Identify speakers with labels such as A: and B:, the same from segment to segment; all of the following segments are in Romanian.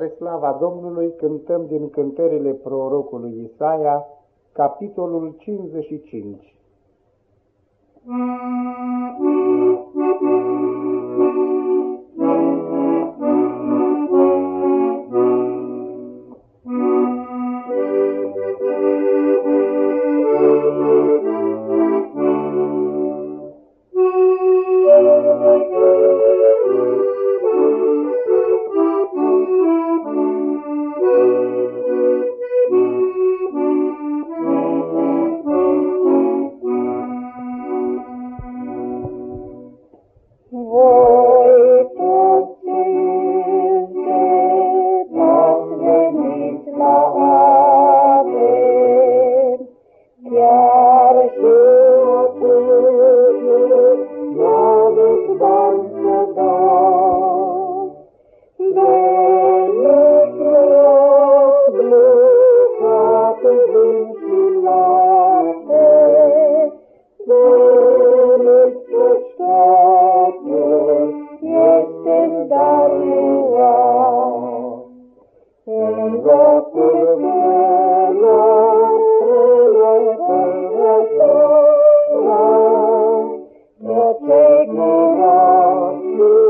A: Spre slava Domnului cântăm din cântările prorocului Isaia, capitolul 55. Mm -hmm. take me home. to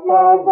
A: Christmas